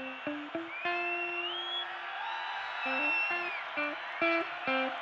Thank you.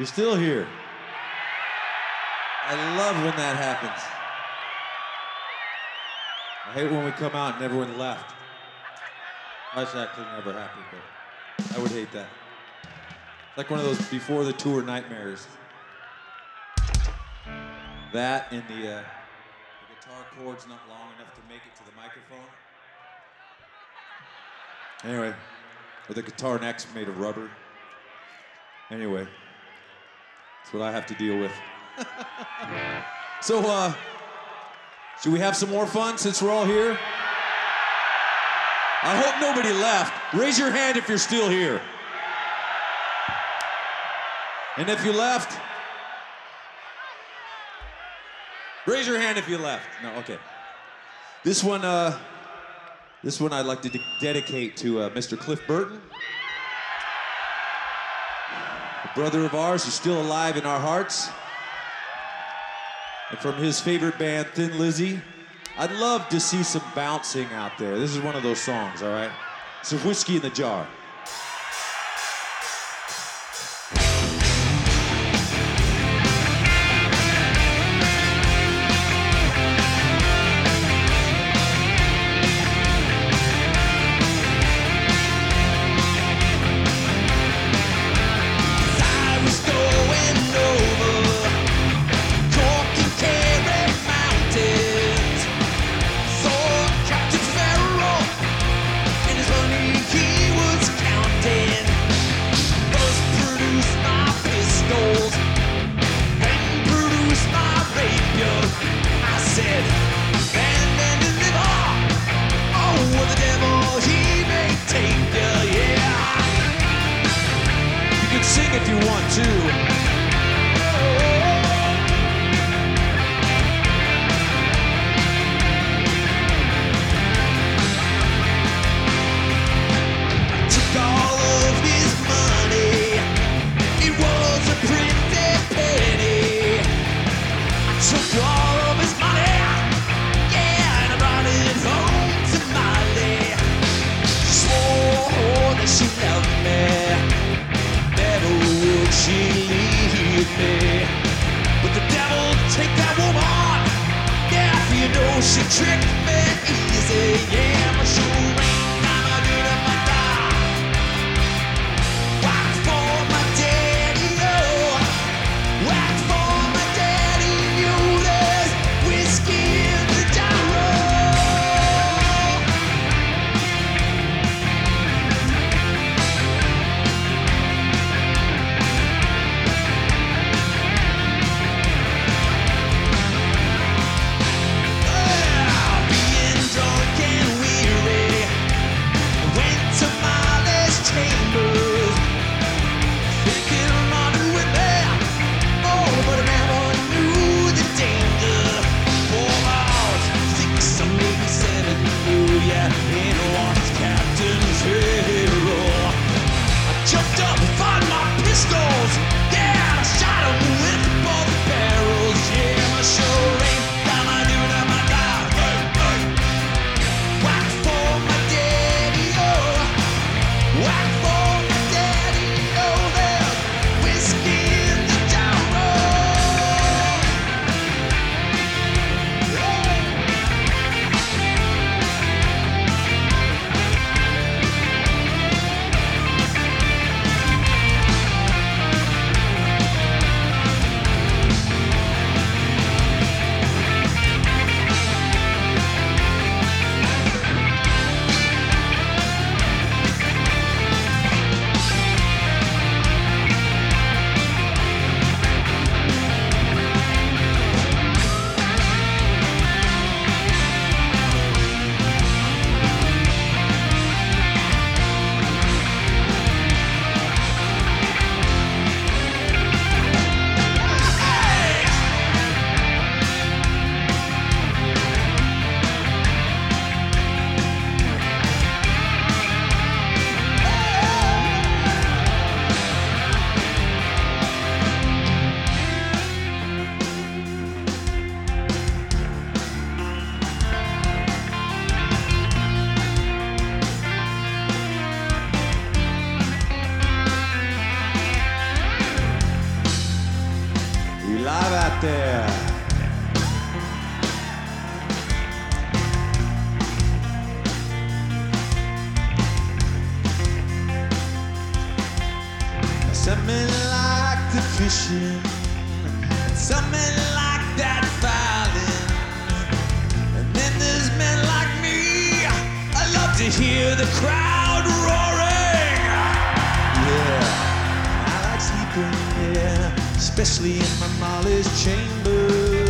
You're still here. I love when that happens. I hate when we come out and everyone left. That's actually never happened, but I would hate that. It's like one of those before the tour nightmares. That and the, uh, the guitar cord's not long enough to make it to the microphone. Anyway, or the guitar neck's made of rubber. Anyway, that's what I have to deal with. so, uh, should we have some more fun since we're all here? I hope nobody left. Raise your hand if you're still here. And if you left, raise your hand if you left. No, okay. This one, uh, this one I'd like to de- dedicate to uh, Mr. Cliff Burton, a brother of ours who's still alive in our hearts. And from his favorite band, Thin Lizzy, I'd love to see some bouncing out there. This is one of those songs, all right? A whiskey in the jar. She tricked me easy. Yeah, but she live out there. Something like the fishing, something like that violin, and then there's men like me. I love to hear the crowd roaring. Yeah especially in my Molly's chamber.